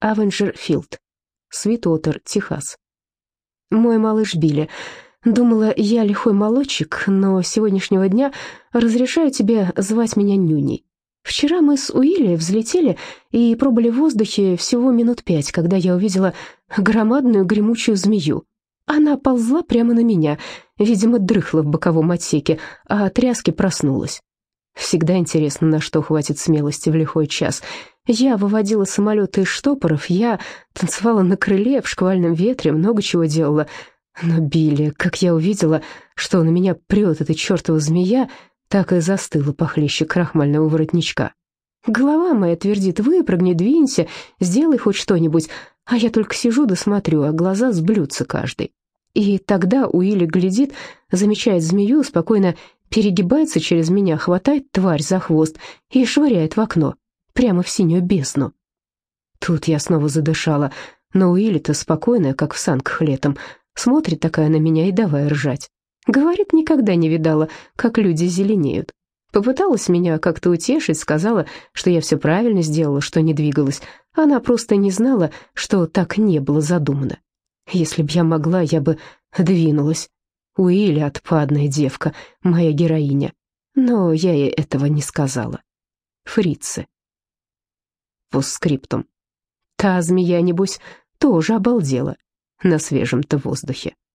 Авенджерфилд, Свитотер, Техас. Мой малыш Билли. Думала, я лихой молодчик, но с сегодняшнего дня разрешаю тебе звать меня Нюней. Вчера мы с Уилли взлетели и пробыли в воздухе всего минут пять, когда я увидела громадную гремучую змею. Она ползла прямо на меня, видимо, дрыхла в боковом отсеке, а тряски проснулась. Всегда интересно, на что хватит смелости в лихой час. Я выводила самолеты из штопоров, я танцевала на крыле в шквальном ветре, много чего делала. Но Билли, как я увидела, что на меня прет эта чертова змея, так и застыла похлеще крахмального воротничка. Голова моя твердит, выпрыгни, двинься, сделай хоть что-нибудь, а я только сижу да а глаза сблются каждый. И тогда Уилли глядит, замечает змею, спокойно перегибается через меня, хватает тварь за хвост и швыряет в окно, прямо в синюю бездну. Тут я снова задышала, но Уилли-то спокойная, как в санках летом, смотрит такая на меня и давай ржать. Говорит, никогда не видала, как люди зеленеют. Попыталась меня как-то утешить, сказала, что я все правильно сделала, что не двигалась. Она просто не знала, что так не было задумано. Если б я могла, я бы двинулась. Уилли отпадная девка, моя героиня. Но я ей этого не сказала. Фрицы. Постскриптум. Та змея, небось, тоже обалдела на свежем-то воздухе.